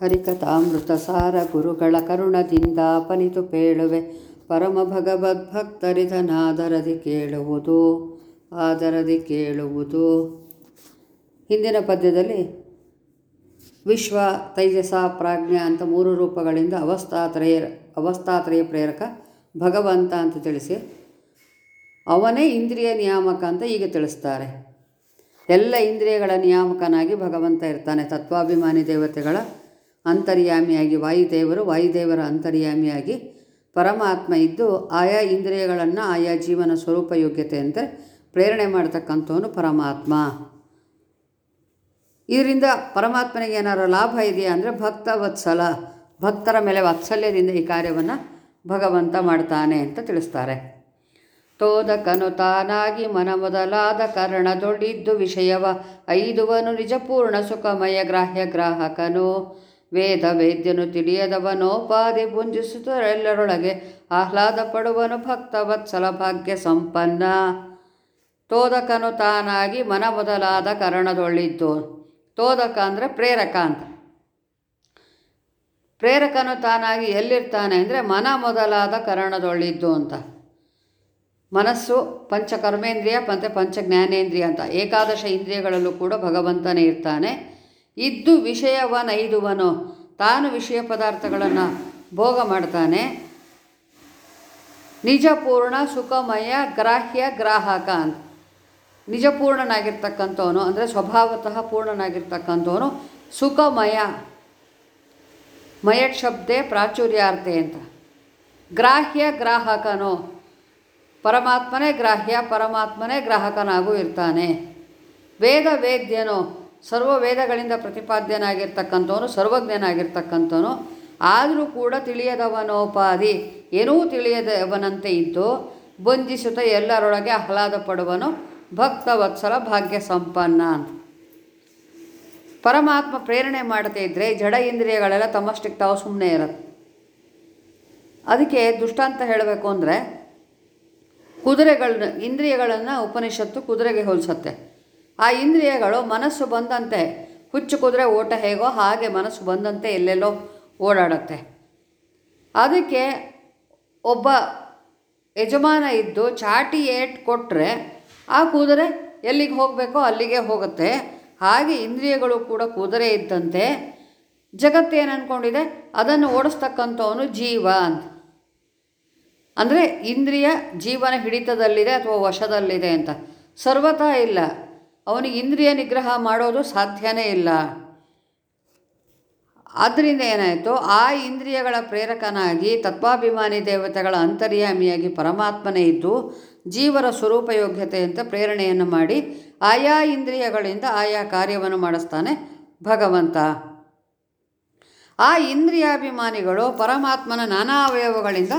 ಹರಿಕಥಾಮೃತ ಸಾರ ಗುರುಗಳ ಕರುಣದಿಂದ ಪನಿತು ಪೇಳುವೆ. ಪರಮ ಭಗವದ್ಭಕ್ತರಿದನಾದರದಿ ಕೇಳುವುದು, ಆದರದಿ ಕೇಳುವುದು. ಹಿಂದಿನ ಪದ್ಯದಲ್ಲಿ ವಿಶ್ವ ತೈಜಸ ಪ್ರಾಜ್ಞ ಅಂತ ಮೂರು ರೂಪಗಳಿಂದ ಅವಸ್ಥಾತ್ರಯ ಅವಸ್ಥಾತ್ರಯ ಪ್ರೇರಕ ಭಗವಂತ ಅಂತ ತಿಳಿಸಿ, ಅವನೇ ಇಂದ್ರಿಯ ನಿಯಾಮಕ ಅಂತ ಈಗ ತಿಳಿಸ್ತಾರೆ. ಎಲ್ಲ ಇಂದ್ರಿಯಗಳ ನಿಯಾಮಕನಾಗಿ ಭಗವಂತ ಇರ್ತಾನೆ. ತತ್ವಾಭಿಮಾನಿ ದೇವತೆಗಳ ಅಂತರ್ಯಾಮಿಯಾಗಿ, ವಾಯುದೇವರು ವಾಯುದೇವರ ಅಂತರ್ಯಾಮಿಯಾಗಿ ಪರಮಾತ್ಮ ಇದ್ದು ಆಯಾ ಇಂದ್ರಿಯಗಳನ್ನು ಆಯಾ ಜೀವನ ಸ್ವರೂಪ ಯೋಗ್ಯತೆ ಅಂತ ಪ್ರೇರಣೆ ಮಾಡತಕ್ಕಂಥವನು ಪರಮಾತ್ಮ. ಇದರಿಂದ ಪರಮಾತ್ಮನಿಗೆ ಏನಾದ್ರು ಲಾಭ ಇದೆಯಾ ಅಂದರೆ ಭಕ್ತ ವತ್ಸಲ, ಭಕ್ತರ ಮೇಲೆ ವಾತ್ಸಲ್ಯದಿಂದ ಈ ಕಾರ್ಯವನ್ನು ಭಗವಂತ ಮಾಡ್ತಾನೆ ಅಂತ ತಿಳಿಸ್ತಾರೆ. ತೋದಕನು ತಾನಾಗಿ ಮನ ಮೊದಲಾದ ಕರ್ಣದೊಡ್ಡಿದ್ದು ವಿಷಯವ, ಐದುವನು ನಿಜಪೂರ್ಣ ಸುಖಮಯ ಗ್ರಾಹ್ಯ ಗ್ರಾಹಕನು. ವೇದ ವೇದ್ಯನು ತಿಳಿಯದವನೋಪಾದಿ ಪುಂಜಿಸುತ್ತರೆಲ್ಲರೊಳಗೆ ಆಹ್ಲಾದ ಪಡುವನು ಭಕ್ತ ಭಾಗ್ಯ ಸಂಪನ್ನ. ತೋದಕನು ತಾನಾಗಿ ಮನ ಮೊದಲಾದ ಕರಣದೊಳ್ಳಿದ್ದು. ತೋದಕ ಅಂದರೆ ಪ್ರೇರಕ ಅಂತ. ಪ್ರೇರಕನು ತಾನಾಗಿ ಎಲ್ಲಿರ್ತಾನೆ ಅಂದರೆ ಮನ ಮೊದಲಾದ ಕರಣದೊಳ್ಳಿದ್ದು ಅಂತ. ಮನಸ್ಸು ಪಂಚಕರ್ಮೇಂದ್ರಿಯ ಮತ್ತು ಪಂಚ ಜ್ಞಾನೇಂದ್ರಿಯ ಅಂತ. ಏಕಾದಶ ಇಂದ್ರಿಯಗಳಲ್ಲೂ ಕೂಡ ಭಗವಂತನೇ ಇರ್ತಾನೆ. ಇದ್ದು ವಿಷಯವನೈದುವನು. ತಾನು ವಿಷಯ ಪದಾರ್ಥಗಳನ್ನು ಭೋಗ ಮಾಡ್ತಾನೆ. ನಿಜಪೂರ್ಣ ಸುಖಮಯ ಗ್ರಾಹ್ಯ ಗ್ರಾಹಕ ಅಂತ. ನಿಜಪೂರ್ಣನಾಗಿರ್ತಕ್ಕಂಥವನು, ಅಂದರೆ ಸ್ವಭಾವತಃ ಪೂರ್ಣನಾಗಿರ್ತಕ್ಕಂಥವನು, ಸುಖಮಯ ಮಯಟ್ ಶಬ್ದೇ ಪ್ರಾಚುರ್ಯಾರ್ಥೆ ಅಂತ. ಗ್ರಾಹ್ಯ ಗ್ರಾಹಕನು. ಪರಮಾತ್ಮನೇ ಗ್ರಾಹ್ಯ, ಪರಮಾತ್ಮನೇ ಗ್ರಾಹಕನಾಗೂ ಇರ್ತಾನೆ. ವೇದ ವೇದ್ಯನು ಸರ್ವ ವೇದಗಳಿಂದ ಪ್ರತಿಪಾದ್ಯನಾಗಿರ್ತಕ್ಕಂಥವನು, ಸರ್ವಜ್ಞನಾಗಿರ್ತಕ್ಕಂಥವನು, ಆದರೂ ಕೂಡ ತಿಳಿಯದವನೋಪಾಧಿ. ಏನೂ ತಿಳಿಯದವನಂತೆ ಇದ್ದು ಬಂಧಿಸುತ್ತ ಎಲ್ಲರೊಳಗೆ ಆಹ್ಲಾದ ಪಡುವನು ಭಕ್ತವತ್ಸಲ ಭಾಗ್ಯ ಸಂಪನ್ನ ಅಂತ. ಪರಮಾತ್ಮ ಪ್ರೇರಣೆ ಮಾಡದೇ ಇದ್ದರೆ ಜಡ ಇಂದ್ರಿಯಗಳೆಲ್ಲ ತಮ್ಮಷ್ಟಕ್ಕೆ ತಾವು ಸುಮ್ಮನೆ ಇರತ್ತೆ. ಅದಕ್ಕೆ ದುಷ್ಟಾಂತ ಹೇಳಬೇಕು ಅಂದರೆ ಕುದುರೆಗಳನ್ನ, ಇಂದ್ರಿಯಗಳನ್ನು ಉಪನಿಷತ್ತು ಕುದುರೆಗೆ ಹೋಲಿಸುತ್ತೆ. ಆ ಇಂದ್ರಿಯಗಳು ಮನಸ್ಸು ಬಂದಂತೆ. ಹುಚ್ಚು ಕುದುರೆ ಓಟ ಹೇಗೋ ಹಾಗೆ ಮನಸ್ಸು ಬಂದಂತೆ ಎಲ್ಲೆಲ್ಲೋ ಓಡಾಡುತ್ತೆ. ಅದಕ್ಕೆ ಒಬ್ಬ ಯಜಮಾನ ಇದ್ದು ಚಾಟಿ ಏಟ್ ಕೊಟ್ಟರೆ ಆ ಕುದುರೆ ಎಲ್ಲಿಗೆ ಹೋಗಬೇಕೋ ಅಲ್ಲಿಗೆ ಹೋಗುತ್ತೆ. ಹಾಗೆ ಇಂದ್ರಿಯಗಳು ಕೂಡ ಕುದುರೆ ಇದ್ದಂತೆ. ಜಗತ್ತೇನು ಅಂದ್ಕೊಂಡಿದೆ ಅದನ್ನು ಓಡಿಸ್ತಕ್ಕಂಥವನು ಜೀವ ಅಂತ. ಅಂದರೆ ಇಂದ್ರಿಯ ಜೀವನ ಹಿಡಿತದಲ್ಲಿದೆ ಅಥವಾ ವಶದಲ್ಲಿದೆ ಅಂತ. ಸರ್ವತಾ ಇಲ್ಲ. ಅವನಿಗೆ ಇಂದ್ರಿಯ ನಿಗ್ರಹ ಮಾಡೋದು ಸಾಧ್ಯನೇ ಇಲ್ಲ. ಆದ್ದರಿಂದ ಏನಾಯಿತು? ಆ ಇಂದ್ರಿಯಗಳ ಪ್ರೇರಕನಾಗಿ ತತ್ವಾಭಿಮಾನಿ ದೇವತೆಗಳ ಅಂತರ್ಯಾಮಿಯಾಗಿ ಪರಮಾತ್ಮನೇ ಇದ್ದು ಜೀವರ ಸ್ವರೂಪ ಯೋಗ್ಯತೆಯಂತೆ ಪ್ರೇರಣೆಯನ್ನು ಮಾಡಿ ಆಯಾ ಇಂದ್ರಿಯಗಳಿಂದ ಆಯಾ ಕಾರ್ಯವನ್ನು ಮಾಡಿಸ್ತಾನೆ ಭಗವಂತ. ಆ ಇಂದ್ರಿಯಾಭಿಮಾನಿಗಳು ಪರಮಾತ್ಮನ ನಾನಾ ಅವಯವಗಳಿಂದ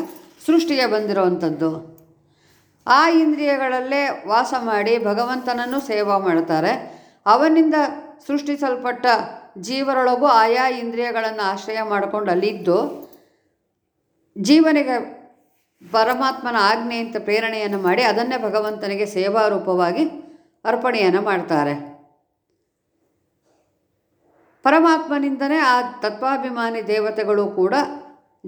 ಸೃಷ್ಟಿಗೆ ಬಂದಿರುವಂಥದ್ದು. ಆ ಇಂದ್ರಿಯಗಳಲ್ಲೇ ವಾಸ ಮಾಡಿ ಭಗವಂತನನ್ನು ಸೇವಾ ಮಾಡ್ತಾರೆ. ಅವನಿಂದ ಸೃಷ್ಟಿಸಲ್ಪಟ್ಟ ಜೀವರೊಳಗೂ ಆಯಾ ಇಂದ್ರಿಯಗಳನ್ನು ಆಶ್ರಯ ಮಾಡಿಕೊಂಡು ಅಲ್ಲಿದ್ದು ಜೀವನಿಗೆ ಪರಮಾತ್ಮನ ಆಜ್ಞೆ ಅಂತ ಪ್ರೇರಣೆಯನ್ನು ಮಾಡಿ ಅದನ್ನೇ ಭಗವಂತನಿಗೆ ಸೇವಾ ರೂಪವಾಗಿ ಅರ್ಪಣೆಯನ್ನು ಮಾಡ್ತಾರೆ. ಪರಮಾತ್ಮನಿಂದನೇ ಆ ತತ್ವಾಭಿಮಾನಿ ದೇವತೆಗಳು ಕೂಡ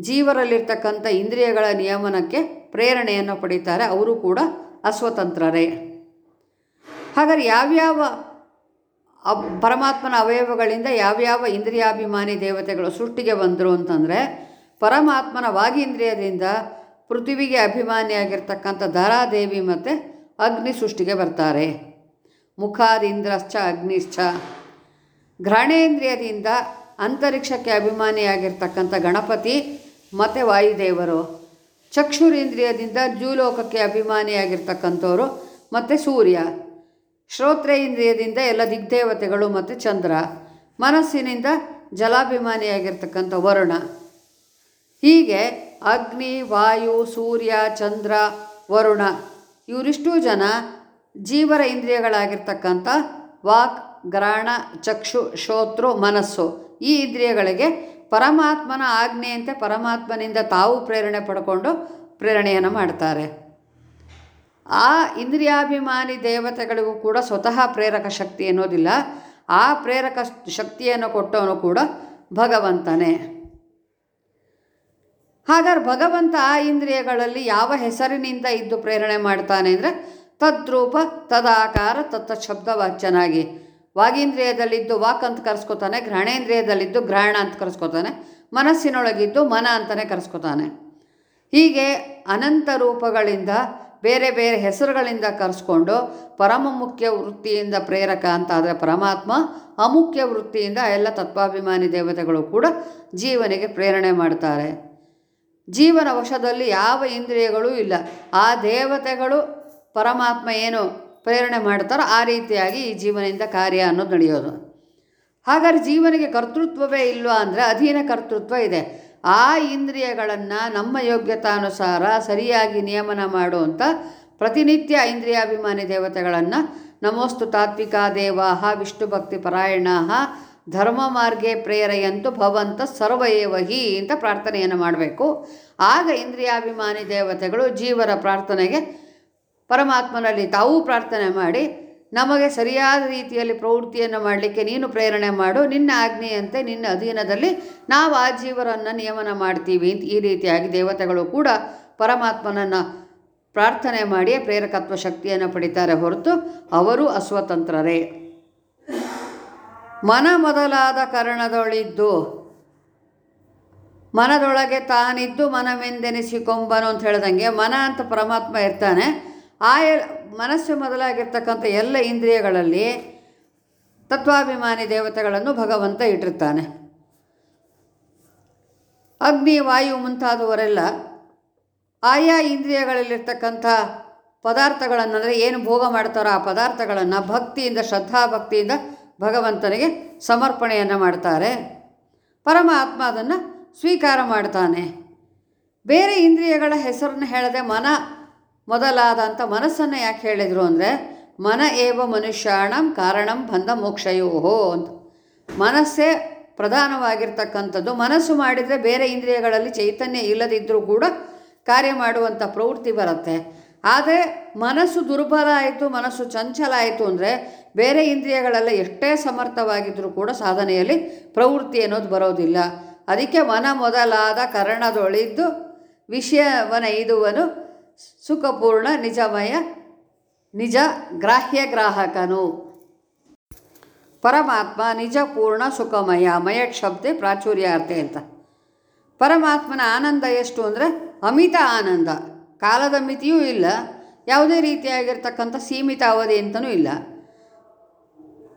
ಜೀವರಲ್ಲಿರ್ತಕ್ಕಂಥ ಇಂದ್ರಿಯಗಳ ನಿಯಮನಕ್ಕೆ ಪ್ರೇರಣೆಯನ್ನು ಪಡೀತಾರೆ. ಅವರು ಕೂಡ ಅಸ್ವತಂತ್ರರೇ. ಹಾಗಾದ್ರೆ ಯಾವ್ಯಾವ ಪರಮಾತ್ಮನ ಅವಯವಗಳಿಂದ ಯಾವ್ಯಾವ ಇಂದ್ರಿಯಾಭಿಮಾನಿ ದೇವತೆಗಳು ಸೃಷ್ಟಿಗೆ ಬಂದರು ಅಂತಂದರೆ, ಪರಮಾತ್ಮನ ವಾಗೀಂದ್ರಿಯದಿಂದ ಪೃಥ್ವಿಗೆ ಅಭಿಮಾನಿಯಾಗಿರ್ತಕ್ಕಂಥ ಧಾರಾದೇವಿ ಮತ್ತು ಅಗ್ನಿ ಸೃಷ್ಟಿಗೆ ಬರ್ತಾರೆ. ಮುಖಾದಿಂದ್ರಶ್ಚ, ಅಗ್ನಿಶ್ಚ. ಘ್ರಾಣೇಂದ್ರಿಯದಿಂದ ಅಂತರಿಕ್ಷಕ್ಕೆ ಅಭಿಮಾನಿಯಾಗಿರ್ತಕ್ಕಂಥ ಗಣಪತಿ ಮತ್ತು ವಾಯುದೇವರು ಚಕ್ಷುರೇಂದ್ರಿಯದಿಂದ ಜೂಲೋಕಕ್ಕೆ ಅಭಿಮಾನಿಯಾಗಿರ್ತಕ್ಕಂಥವರು ಮತ್ತು ಸೂರ್ಯ, ಶ್ರೋತ್ರೇಂದ್ರಿಯದಿಂದ ಎಲ್ಲ ದಿಗ್ದೇವತೆಗಳು ಮತ್ತು ಚಂದ್ರ, ಮನಸ್ಸಿನಿಂದ ಜಲಾಭಿಮಾನಿಯಾಗಿರ್ತಕ್ಕಂಥ ವರುಣ. ಹೀಗೆ ಅಗ್ನಿ, ವಾಯು, ಸೂರ್ಯ, ಚಂದ್ರ, ವರುಣ ಇವರಿಷ್ಟು ಜನ ಜೀವರ ಇಂದ್ರಿಯಗಳಾಗಿರ್ತಕ್ಕಂಥ ವಾಕ್, ಗ್ರಾಣ, ಚಕ್ಷು, ಶ್ರೋತೃ, ಮನಸ್ಸು ಈ ಇಂದ್ರಿಯಗಳಿಗೆ ಪರಮಾತ್ಮನ ಆಜ್ಞೆಯಂತೆ ಪರಮಾತ್ಮನಿಂದ ತಾವು ಪ್ರೇರಣೆ ಪಡ್ಕೊಂಡು ಪ್ರೇರಣೆಯನ್ನು ಮಾಡ್ತಾರೆ. ಆ ಇಂದ್ರಿಯಾಭಿಮಾನಿ ದೇವತೆಗಳಿಗೂ ಕೂಡ ಸ್ವತಃ ಪ್ರೇರಕ ಶಕ್ತಿ ಅನ್ನೋದಿಲ್ಲ. ಆ ಪ್ರೇರಕ ಶಕ್ತಿಯನ್ನು ಕೊಟ್ಟವನು ಕೂಡ ಭಗವಂತನೇ. ಹಾಗಾದ್ರೆ ಭಗವಂತ ಆ ಇಂದ್ರಿಯಗಳಲ್ಲಿ ಯಾವ ಹೆಸರಿನಿಂದ ಇದ್ದು ಪ್ರೇರಣೆ ಮಾಡ್ತಾನೆ ಅಂದರೆ ತದ್ರೂಪ ತದಾಕಾರ ತತ್ತ ಶಬ್ದವಾಚ್ಯನಾಗಿ ವಾಗೀಂದ್ರಿಯದಲ್ಲಿದ್ದು ವಾಕ್ ಅಂತ ಕರೆಸ್ಕೊತಾನೆ ಗ್ರಹಣೇಂದ್ರಿಯದಲ್ಲಿದ್ದು ಗ್ರಹಣ ಅಂತ ಕರೆಸ್ಕೊತಾನೆ, ಮನಸ್ಸಿನೊಳಗಿದ್ದು ಮನ ಅಂತಲೇ ಕರೆಸ್ಕೊತಾನೆ. ಹೀಗೆ ಅನಂತ ರೂಪಗಳಿಂದ ಬೇರೆ ಬೇರೆ ಹೆಸರುಗಳಿಂದ ಕರೆಸ್ಕೊಂಡು ಪರಮ ಮುಖ್ಯ ವೃತ್ತಿಯಿಂದ ಪ್ರೇರಕ ಅಂತ ಆದರೆ ಪರಮಾತ್ಮ, ಅಮುಖ್ಯ ವೃತ್ತಿಯಿಂದ ಎಲ್ಲ ತತ್ವಾಭಿಮಾನಿ ದೇವತೆಗಳು ಕೂಡ ಜೀವನಿಗೆ ಪ್ರೇರಣೆ ಮಾಡ್ತಾರೆ. ಜೀವನ ವಶದಲ್ಲಿ ಯಾವ ಇಂದ್ರಿಯಗಳೂ ಇಲ್ಲ. ಆ ದೇವತೆಗಳು ಪರಮಾತ್ಮ ಏನು ಪ್ರೇರಣೆ ಮಾಡ್ತಾರೋ ಆ ರೀತಿಯಾಗಿ ಈ ಜೀವನದಿಂದ ಕಾರ್ಯ ಅನ್ನೋದು ನಡೆಯೋದು. ಹಾಗಾದ್ರೆ ಜೀವನಿಗೆ ಕರ್ತೃತ್ವವೇ ಇಲ್ವಾ ಅಂದರೆ ಅಧೀನ ಕರ್ತೃತ್ವ ಇದೆ. ಆ ಇಂದ್ರಿಯಗಳನ್ನು ನಮ್ಮ ಯೋಗ್ಯತಾನುಸಾರ ಸರಿಯಾಗಿ ನಿಯಮನ ಮಾಡುವಂಥ ಪ್ರತಿನಿತ್ಯ ಇಂದ್ರಿಯಾಭಿಮಾನಿ ದೇವತೆಗಳನ್ನು ನಮೋಸ್ತು ತಾತ್ವಿಕ ದೇವಾಹ ವಿಷ್ಣು ಭಕ್ತಿ ಪರಾಯಣ ಧರ್ಮ ಮಾರ್ಗೆ ಪ್ರೇರೆಯಂತು ಭವಂತ ಸರ್ವಯೇವಹಿ ಅಂತ ಪ್ರಾರ್ಥನೆಯನ್ನು ಮಾಡಬೇಕು. ಆಗ ಇಂದ್ರಿಯಾಭಿಮಾನಿ ದೇವತೆಗಳು ಜೀವರ ಪ್ರಾರ್ಥನೆಗೆ ಪರಮಾತ್ಮನಲ್ಲಿ ತಾವೂ ಪ್ರಾರ್ಥನೆ ಮಾಡಿ, ನಮಗೆ ಸರಿಯಾದ ರೀತಿಯಲ್ಲಿ ಪ್ರವೃತ್ತಿಯನ್ನು ಮಾಡಲಿಕ್ಕೆ ನೀನು ಪ್ರೇರಣೆ ಮಾಡು, ನಿನ್ನ ಆಜ್ಞೆಯಂತೆ ನಿನ್ನ ಅಧೀನದಲ್ಲಿ ನಾವು ಆ ಜೀವರನ್ನು ನಿಯಮನ ಮಾಡ್ತೀವಿ ಅಂತ ಈ ರೀತಿಯಾಗಿ ದೇವತೆಗಳು ಕೂಡ ಪರಮಾತ್ಮನನ್ನು ಪ್ರಾರ್ಥನೆ ಮಾಡಿಯೇ ಪ್ರೇರಕತ್ವ ಶಕ್ತಿಯನ್ನು ಪಡಿತಾರೆ ಹೊರತು ಅವರು ಅಸ್ವತಂತ್ರರೇ. ಮನ ಮೊದಲಾದ ಕರ್ಣದೊಳಿದ್ದು, ಮನದೊಳಗೆ ತಾನಿದ್ದು ಮನವೆಂದೆನಿಸಿಕೊಂಬನು ಅಂತ ಹೇಳ್ದಂಗೆ ಮನ ಅಂತ ಪರಮಾತ್ಮ ಇರ್ತಾನೆ. ಆ ಎಲ್ ಮನಸ್ಸು ಮೊದಲಾಗಿರ್ತಕ್ಕಂಥ ಎಲ್ಲ ಇಂದ್ರಿಯಗಳಲ್ಲಿ ತತ್ವಾಭಿಮಾನಿ ದೇವತೆಗಳನ್ನು ಭಗವಂತ ಇಟ್ಟಿರ್ತಾನೆ. ಅಗ್ನಿ, ವಾಯು ಮುಂತಾದವರೆಲ್ಲ ಆಯಾ ಇಂದ್ರಿಯಗಳಲ್ಲಿರ್ತಕ್ಕಂಥ ಪದಾರ್ಥಗಳನ್ನು ಅಂದರೆ ಏನು ಭೋಗ ಮಾಡ್ತಾರೋ ಆ ಪದಾರ್ಥಗಳನ್ನು ಭಕ್ತಿಯಿಂದ, ಶ್ರದ್ಧಾಭಕ್ತಿಯಿಂದ ಭಗವಂತನಿಗೆ ಸಮರ್ಪಣೆಯನ್ನು ಮಾಡ್ತಾರೆ. ಪರಮಾತ್ಮ ಅದನ್ನು ಸ್ವೀಕಾರ ಮಾಡ್ತಾನೆ. ಬೇರೆ ಇಂದ್ರಿಯಗಳ ಹೆಸರನ್ನು ಹೇಳದೆ ಮನ ಮೊದಲಾದಂಥ ಮನಸ್ಸನ್ನು ಯಾಕೆ ಹೇಳಿದರು ಅಂದರೆ, ಮನ ಏವ ಮನುಷ್ಯಾಣಂ ಕಾರಣಂ ಬಂಧ ಮೋಕ್ಷಯೋಹೋ ಅಂತ. ಮನಸ್ಸೇ ಪ್ರಧಾನವಾಗಿರ್ತಕ್ಕಂಥದ್ದು. ಮನಸ್ಸು ಮಾಡಿದರೆ ಬೇರೆ ಇಂದ್ರಿಯಗಳಲ್ಲಿ ಚೈತನ್ಯ ಇಲ್ಲದಿದ್ದರೂ ಕೂಡ ಕಾರ್ಯ ಮಾಡುವಂಥ ಪ್ರವೃತ್ತಿ ಬರುತ್ತೆ. ಆದರೆ ಮನಸ್ಸು ದುರ್ಬಲ ಆಯಿತು, ಮನಸ್ಸು ಚಂಚಲ ಆಯಿತು ಅಂದರೆ ಬೇರೆ ಇಂದ್ರಿಯಗಳೆಲ್ಲ ಎಷ್ಟೇ ಸಮರ್ಥವಾಗಿದ್ದರೂ ಕೂಡ ಸಾಧನೆಯಲ್ಲಿ ಪ್ರವೃತ್ತಿ ಅನ್ನೋದು ಬರೋದಿಲ್ಲ. ಅದಕ್ಕೆ ಮನ ಮೊದಲಾದ ಕರ್ಣದೊಳಿದ್ದು ವಿಷಯವನ ಇದುವನು ಸುಖಪೂರ್ಣ ನಿಜಮಯ, ನಿಜ ಗ್ರಾಹ್ಯ ಗ್ರಾಹಕನು. ಪರಮಾತ್ಮ ನಿಜ ಪೂರ್ಣ ಸುಖಮಯ, ಮಯ ಶಬ್ದೆ ಪ್ರಾಚುರ್ಯಾರ್ಥ ಅಂತ. ಪರಮಾತ್ಮನ ಆನಂದ ಎಷ್ಟು ಅಂದರೆ ಅಮಿತ ಆನಂದ. ಕಾಲದ ಮಿತಿಯೂ ಇಲ್ಲ, ಯಾವುದೇ ರೀತಿಯಾಗಿರ್ತಕ್ಕಂಥ ಸೀಮಿತ ಅವಧಿ ಅಂತಲೂ ಇಲ್ಲ.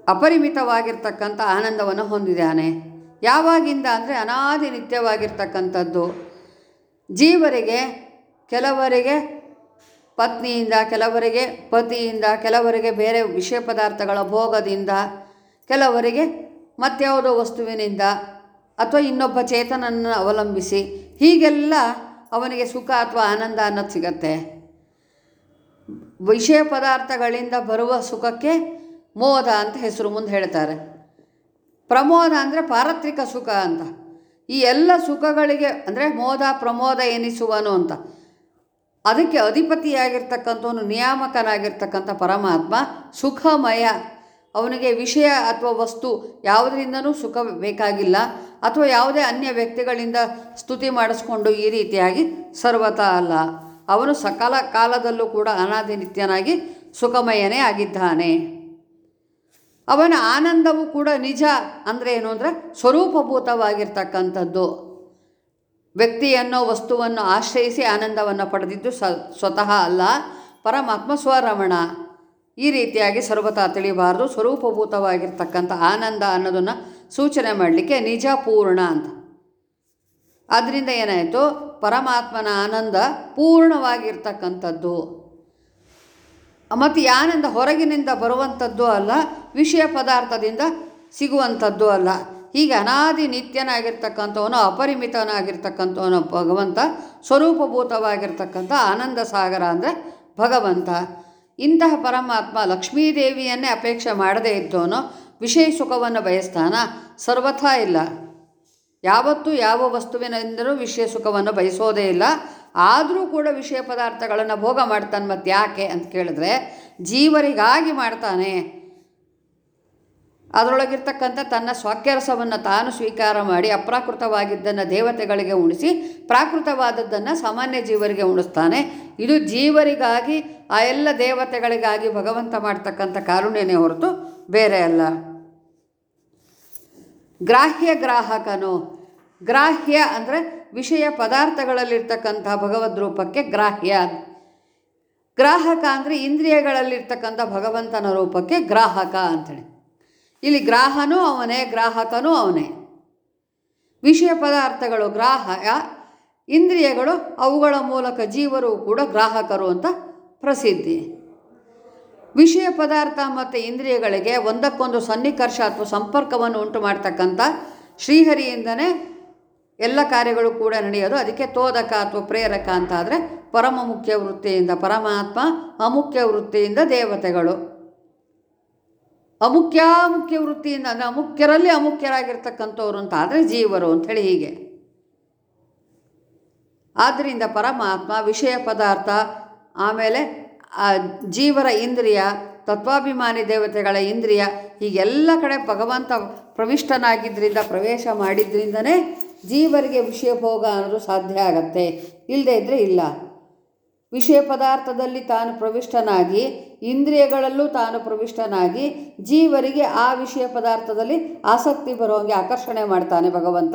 ಅಪರಿಮಿತವಾಗಿರ್ತಕ್ಕಂಥ ಆನಂದವನ್ನು ಹೊಂದಿದ್ದಾನೆ. ಯಾವಾಗಿಂದ ಅಂದರೆ ಅನಾದಿ ನಿತ್ಯವಾಗಿರ್ತಕ್ಕಂಥದ್ದು. ಜೀವರಿಗೆ ಕೆಲವರಿಗೆ ಪತ್ನಿಯಿಂದ, ಕೆಲವರಿಗೆ ಪತಿಯಿಂದ, ಕೆಲವರಿಗೆ ಬೇರೆ ವಿಷಯ ಪದಾರ್ಥಗಳ ಭೋಗದಿಂದ, ಕೆಲವರಿಗೆ ಮತ್ಯಾವುದೋ ವಸ್ತುವಿನಿಂದ ಅಥವಾ ಇನ್ನೊಬ್ಬ ಚೇತನನ್ನು ಅವಲಂಬಿಸಿ ಹೀಗೆಲ್ಲ ಅವನಿಗೆ ಸುಖ ಅಥವಾ ಆನಂದ ಅನ್ನೋದು ಸಿಗತ್ತೆ. ವಿಷಯ ಪದಾರ್ಥಗಳಿಂದ ಬರುವ ಸುಖಕ್ಕೆ ಮೋದ ಅಂತ ಹೆಸರು ಮುಂದೆ ಹೇಳ್ತಾರೆ. ಪ್ರಮೋದ ಅಂದರೆ ಪಾರತ್ರಿಕ ಸುಖ ಅಂತ. ಈ ಎಲ್ಲ ಸುಖಗಳಿಗೆ ಅಂದರೆ ಮೋದ ಪ್ರಮೋದ ಎನಿಸುವನು ಅಂತ. ಅದಕ್ಕೆ ಅಧಿಪತಿಯಾಗಿರ್ತಕ್ಕಂಥವನು ನಿಯಾಮಕನಾಗಿರ್ತಕ್ಕಂಥ ಪರಮಾತ್ಮ ಸುಖಮಯ. ಅವನಿಗೆ ವಿಷಯ ಅಥವಾ ವಸ್ತು ಯಾವುದರಿಂದನೂ ಸುಖ ಬೇಕಾಗಿಲ್ಲ ಅಥವಾ ಯಾವುದೇ ಅನ್ಯ ವ್ಯಕ್ತಿಗಳಿಂದ ಸ್ತುತಿ ಮಾಡಿಸ್ಕೊಂಡು ಈ ರೀತಿಯಾಗಿ ಸರ್ವತ ಅಲ್ಲ. ಅವನು ಸಕಾಲ ಕಾಲದಲ್ಲೂ ಕೂಡ ಅನಾದಿ ನಿತ್ಯನಾಗಿ ಸುಖಮಯನೇ ಆಗಿದ್ದಾನೆ. ಅವನ ಆನಂದವು ಕೂಡ ನಿಜ ಅಂದರೆ ಏನು ಅಂದರೆ ಸ್ವರೂಪಭೂತವಾಗಿರ್ತಕ್ಕಂಥದ್ದು. ವ್ಯಕ್ತಿಯನ್ನೋ, ವಸ್ತುವನ್ನು ಆಶ್ರಯಿಸಿ ಆನಂದವನ್ನು ಪಡೆದಿದ್ದು ಸ್ವತಃ ಅಲ್ಲ, ಪರಮಾತ್ಮ ಸ್ವರಮಣ. ಈ ರೀತಿಯಾಗಿ ಸರ್ವತಾ ತಿಳಿಬಾರ್ದು, ಸ್ವರೂಪಭೂತವಾಗಿರ್ತಕ್ಕಂಥ ಆನಂದ ಅನ್ನೋದನ್ನು ಸೂಚನೆ ಮಾಡಲಿಕ್ಕೆ ನಿಜ ಪೂರ್ಣ ಅಂತ. ಆದ್ದರಿಂದ ಏನಾಯಿತು? ಪರಮಾತ್ಮನ ಆನಂದ ಪೂರ್ಣವಾಗಿರ್ತಕ್ಕಂಥದ್ದು. ಮತ್ತು ಆನಂದ ಹೊರಗಿನಿಂದ ಬರುವಂಥದ್ದು ಅಲ್ಲ, ವಿಷಯ ಪದಾರ್ಥದಿಂದ ಸಿಗುವಂಥದ್ದು ಅಲ್ಲ. ಹೀಗೆ ಅನಾದಿ ನಿತ್ಯನಾಗಿರ್ತಕ್ಕಂಥವನು ಅಪರಿಮಿತನಾಗಿರ್ತಕ್ಕಂಥವನು ಭಗವಂತ ಸ್ವರೂಪಭೂತವಾಗಿರ್ತಕ್ಕಂಥ ಆನಂದ ಸಾಗರ ಅಂದರೆ ಭಗವಂತ. ಇಂತಹ ಪರಮಾತ್ಮ ಲಕ್ಷ್ಮೀದೇವಿಯನ್ನೇ ಅಪೇಕ್ಷೆ ಮಾಡದೇ ಇದ್ದವನು ವಿಷಯ ಸುಖವನ್ನು ಬಯಸ್ತಾನ? ಸರ್ವಥಾ ಇಲ್ಲ. ಯಾವತ್ತೂ ಯಾವ ವಸ್ತುವಿನಿಂದಲೂ ವಿಷಯ ಸುಖವನ್ನು ಬಯಸೋದೇ ಇಲ್ಲ. ಆದರೂ ಕೂಡ ವಿಷಯ ಪದಾರ್ಥಗಳನ್ನು ಭೋಗ ಮಾಡ್ತಾನೆ ಮತ್ತು ಯಾಕೆ ಅಂತ ಕೇಳಿದ್ರೆ ಜೀವರಿಗಾಗಿ ಮಾಡ್ತಾನೆ. ಅದರೊಳಗಿರ್ತಕ್ಕಂಥ ತನ್ನ ಸ್ವಾಕ್ಯರಸವನ್ನು ತಾನು ಸ್ವೀಕಾರ ಮಾಡಿ ಅಪ್ರಾಕೃತವಾಗಿದ್ದನ್ನು ದೇವತೆಗಳಿಗೆ ಉಣಿಸಿ ಪ್ರಾಕೃತವಾದದ್ದನ್ನು ಸಾಮಾನ್ಯ ಜೀವರಿಗೆ ಉಣಿಸ್ತಾನೆ. ಇದು ಜೀವರಿಗಾಗಿ, ಆ ಎಲ್ಲ ದೇವತೆಗಳಿಗಾಗಿ ಭಗವಂತ ಮಾಡ್ತಕ್ಕಂಥ ಕಾರುಣ್ಯನೇ ಹೊರತು ಬೇರೆ ಅಲ್ಲ. ಗ್ರಾಹ್ಯ ಗ್ರಾಹಕನು, ಗ್ರಾಹ್ಯ ಅಂದರೆ ವಿಷಯ ಪದಾರ್ಥಗಳಲ್ಲಿರ್ತಕ್ಕಂಥ ಭಗವದ್ ರೂಪಕ್ಕೆ ಗ್ರಾಹ್ಯ. ಗ್ರಾಹಕ ಅಂದರೆ ಇಂದ್ರಿಯಗಳಲ್ಲಿರ್ತಕ್ಕಂಥ ಭಗವಂತನ ರೂಪಕ್ಕೆ ಗ್ರಾಹಕ ಅಂಥೇಳಿ. ಇಲ್ಲಿ ಗ್ರಾಹನೂ ಅವನೇ, ಗ್ರಾಹಕನೂ ಅವನೇ. ವಿಷಯ ಪದಾರ್ಥಗಳು ಗ್ರಾಹಕ ಇಂದ್ರಿಯಗಳು ಅವುಗಳ ಮೂಲಕ ಜೀವರು ಕೂಡ ಗ್ರಾಹಕರು ಅಂತ ಪ್ರಸಿದ್ಧಿ. ವಿಷಯ ಪದಾರ್ಥ ಮತ್ತು ಇಂದ್ರಿಯಗಳಿಗೆ ಒಂದಕ್ಕೊಂದು ಸನ್ನಿಕರ್ಷ ಅಥವಾ ಸಂಪರ್ಕವನ್ನು ಉಂಟು ಮಾಡ್ತಕ್ಕಂಥ ಶ್ರೀಹರಿಯಿಂದನೇ ಎಲ್ಲ ಕಾರ್ಯಗಳು ಕೂಡ ನಡೆಯೋದು. ಅದಕ್ಕೆ ತೋದಕ ಅಥವಾ ಪ್ರೇರಕ ಅಂತ ಆದರೆ ಪರಮ ಮುಖ್ಯ ವೃತ್ತಿಯಿಂದ ಪರಮಾತ್ಮ, ಅಮುಖ್ಯ ವೃತ್ತಿಯಿಂದ ದೇವತೆಗಳು. ಅಮುಖ್ಯ ಮುಖ್ಯ ವೃತ್ತಿಯಿಂದ ಅಂದರೆ ಅಮುಖ್ಯರಲ್ಲಿ ಅಮುಖ್ಯರಾಗಿರ್ತಕ್ಕಂಥವ್ರು ಅಂತ ಆದರೆ ಜೀವರು ಅಂಥೇಳಿ ಹೀಗೆ. ಆದ್ದರಿಂದ ಪರಮಾತ್ಮ ವಿಷಯ ಪದಾರ್ಥ, ಆಮೇಲೆ ಜೀವರ ಇಂದ್ರಿಯ, ತತ್ವಾಭಿಮಾನಿ ದೇವತೆಗಳ ಇಂದ್ರಿಯ, ಹೀಗೆಲ್ಲ ಕಡೆ ಭಗವಂತ ಪ್ರವಿಷ್ಟನಾಗಿದ್ದರಿಂದ ಪ್ರವೇಶ ಮಾಡಿದ್ರಿಂದನೇ ಜೀವರಿಗೆ ವಿಷಯ ಭೋಗ ಅನ್ನೋದು ಸಾಧ್ಯ ಆಗತ್ತೆ. ಇಲ್ಲದೇ ಇದ್ದರೆ ಇಲ್ಲ. ವಿಷಯ ಪದಾರ್ಥದಲ್ಲಿ ತಾನು ಪ್ರವಿಷ್ಟನಾಗಿ, ಇಂದ್ರಿಯಗಳಲ್ಲೂ ತಾನು ಪ್ರವಿಷ್ಟನಾಗಿ, ಜೀವರಿಗೆ ಆ ವಿಷಯ ಪದಾರ್ಥದಲ್ಲಿ ಆಸಕ್ತಿ ಬರೋಂಗೆ ಆಕರ್ಷಣೆ ಮಾಡ್ತಾನೆ ಭಗವಂತ.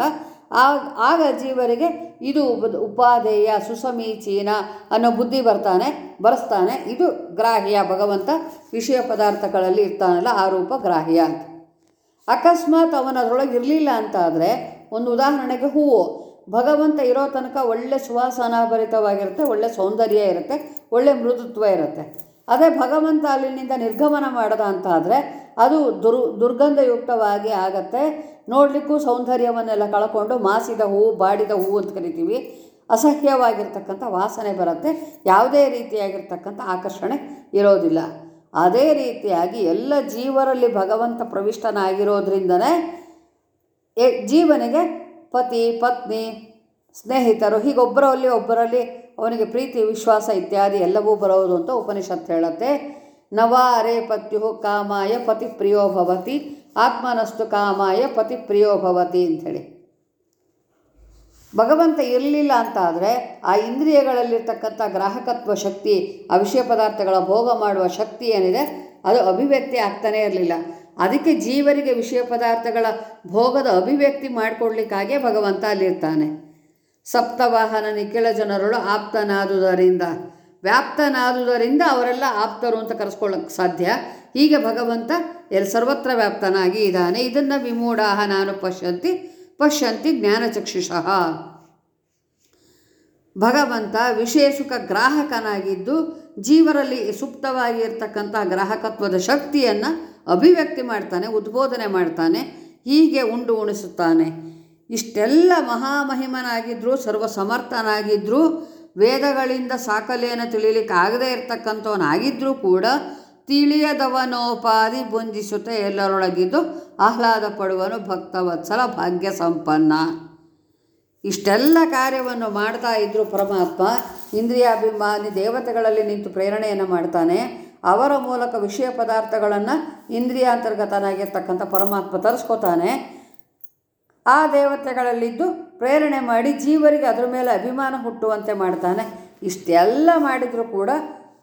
ಆಗ ಜೀವರಿಗೆ ಇದು ಉಪಾಧೇಯ, ಸುಸಮೀಚೀನ ಅನ್ನೋ ಬುದ್ಧಿ ಬರ್ತಾನೆ, ಬರೆಸ್ತಾನೆ. ಇದು ಗ್ರಾಹ್ಯ. ಭಗವಂತ ವಿಷಯ ಪದಾರ್ಥಗಳಲ್ಲಿ ಇರ್ತಾನಲ್ಲ, ಆ ರೂಪ ಗ್ರಾಹ್ಯ ಅಂತ. ಅಕಸ್ಮಾತ್ ಅವನು ಅದರೊಳಗೆ ಇರಲಿಲ್ಲ ಅಂತಾದರೆ, ಒಂದು ಉದಾಹರಣೆಗೆ ಹೂವು. ಭಗವಂತ ಇರೋ ತನಕ ಒಳ್ಳೆ ಸುವಾಸನಾಭರಿತವಾಗಿರುತ್ತೆ, ಒಳ್ಳೆ ಸೌಂದರ್ಯ ಇರುತ್ತೆ, ಒಳ್ಳೆ ಮೃದುತ್ವ ಇರುತ್ತೆ. ಅದೇ ಭಗವಂತ ಅಲ್ಲಿನಿಂದ ನಿರ್ಗಮನ ಮಾಡದ ಅಂತಾದರೆ ಅದು ದುರ್, ದುರ್ಗಂಧಯುಕ್ತವಾಗಿ ಆಗತ್ತೆ. ನೋಡಲಿಕ್ಕೂ ಸೌಂದರ್ಯವನ್ನೆಲ್ಲ ಕಳ್ಕೊಂಡು ಮಾಸಿದ ಹೂವು ಬಾಡಿದ ಹೂವು ಅಂತ ಕರಿತೀವಿ. ಅಸಹ್ಯವಾಗಿರ್ತಕ್ಕಂಥ ವಾಸನೆ ಬರುತ್ತೆ. ಯಾವುದೇ ರೀತಿಯಾಗಿರ್ತಕ್ಕಂಥ ಆಕರ್ಷಣೆ ಇರೋದಿಲ್ಲ. ಅದೇ ರೀತಿಯಾಗಿ ಎಲ್ಲ ಜೀವರಲ್ಲಿ ಭಗವಂತ ಪ್ರವಿಷ್ಟನಾಗಿರೋದ್ರಿಂದನೇ ಜೀವನಿಗೆ ಪತಿ, ಪತ್ನಿ, ಸ್ನೇಹಿತರು ಹೀಗೆ ಒಬ್ಬರಲ್ಲಿ ಒಬ್ಬರಲ್ಲಿ ಅವನಿಗೆ ಪ್ರೀತಿ, ವಿಶ್ವಾಸ ಇತ್ಯಾದಿ ಎಲ್ಲವೂ ಬರೋದು ಅಂತ ಉಪನಿಷತ್ತು ಹೇಳುತ್ತೆ. ಅರೆ ಪತ್ಯು ಕಾಮಾಯ ಪತಿ ಪ್ರಿಯೋ ಭವತಿ, ಆತ್ಮನಸ್ತು ಕಾಮಾಯ ಪತಿ ಪ್ರಿಯೋ ಭವತಿ ಅಂಥೇಳಿ. ಭಗವಂತ ಇರಲಿಲ್ಲ ಅಂತ ಆದರೆ ಆ ಇಂದ್ರಿಯಗಳಲ್ಲಿರ್ತಕ್ಕಂಥ ಗ್ರಾಹಕತ್ವ ಶಕ್ತಿ ಆ ವಿಷಯ ಪದಾರ್ಥಗಳ ಭೋಗ ಮಾಡುವ ಶಕ್ತಿ ಏನಿದೆ, ಅದು ಅಭಿವ್ಯಕ್ತಿ ಆಗ್ತಾನೇ ಇರಲಿಲ್ಲ. ಅದಕ್ಕೆ ಜೀವರಿಗೆ ವಿಷಯ ಪದಾರ್ಥಗಳ ಭೋಗದ ಅಭಿವ್ಯಕ್ತಿ ಮಾಡಿಕೊಡ್ಲಿಕ್ಕಾಗೆ ಭಗವಂತ ಅಲ್ಲಿರ್ತಾನೆ. ಸಪ್ತವಾಹನ ನಿಖಿಳ ಜನರುಳು ಆಪ್ತನಾದುದರಿಂದ, ವ್ಯಾಪ್ತನಾದುದರಿಂದ ಅವರೆಲ್ಲ ಆಪ್ತರು ಅಂತ ಕರೆಸ್ಕೊಳ್ಳೋಕ್ಕೆ ಸಾಧ್ಯ. ಹೀಗೆ ಭಗವಂತ ಎಲ್ಲಿ ಸರ್ವತ್ರ ವ್ಯಾಪ್ತನಾಗಿ ಇದ್ದಾನೆ. ಇದನ್ನು ವಿಮೂಢಾಹ ನಾನು ಪಶ್ಯಂತಿ ಪಶ್ಯಂತಿ ಜ್ಞಾನಚಕ್ಷುಷಃ. ಭಗವಂತ ವಿಶೇಷಕ ಗ್ರಾಹಕನಾಗಿದ್ದು ಜೀವರಲ್ಲಿ ಸುಪ್ತವಾಗಿರ್ತಕ್ಕಂಥ ಗ್ರಾಹಕತ್ವದ ಶಕ್ತಿಯನ್ನು ಅಭಿವ್ಯಕ್ತಿ ಮಾಡ್ತಾನೆ, ಉದ್ಬೋಧನೆ ಮಾಡ್ತಾನೆ, ಹೀಗೆ ಉಂಡು ಉಣಿಸುತ್ತಾನೆ. ಇಷ್ಟೆಲ್ಲ ಮಹಾಮಹಿಮನಾಗಿದ್ದರೂ ಸರ್ವಸಮರ್ಥನಾಗಿದ್ದರೂ ವೇದಗಳಿಂದ ಸಾಕಲೆಯನ್ನು ತಿಳಿಲಿಕ್ಕೆ ಆಗದೇ ಇರತಕ್ಕಂಥವನಾಗಿದ್ದರೂ ಕೂಡ ತಿಳಿಯದವನೋಪಾದಿ ಬುಂಜಿಸುತ್ತೆ ಎಲ್ಲರೊಳಗಿದ್ದು ಆಹ್ಲಾದ ಪಡುವನು ಭಕ್ತವತ್ಸಲ ಭಾಗ್ಯ ಸಂಪನ್ನ ಇಷ್ಟೆಲ್ಲ ಕಾರ್ಯವನ್ನು ಮಾಡ್ತಾ ಇದ್ದರೂ ಪರಮಾತ್ಮ ಇಂದ್ರಿಯಾಭಿಮಾನಿ ದೇವತೆಗಳಲ್ಲಿ ನಿಂತು ಪ್ರೇರಣೆಯನ್ನು ಮಾಡ್ತಾನೆ. ಅವರ ಮೂಲಕ ವಿಷಯ ಪದಾರ್ಥಗಳನ್ನು ಇಂದ್ರಿಯಾಂತರ್ಗತನಾಗಿರ್ತಕ್ಕಂಥ ಪರಮಾತ್ಮ ತರಿಸ್ಕೋತಾನೆ. ಆ ದೇವತೆಗಳಲ್ಲಿದ್ದು ಪ್ರೇರಣೆ ಮಾಡಿ ಜೀವರಿಗೆ ಅದರ ಮೇಲೆ ಅಭಿಮಾನ ಹುಟ್ಟುವಂತೆ ಮಾಡ್ತಾನೆ. ಇಷ್ಟೆಲ್ಲ ಮಾಡಿದರೂ ಕೂಡ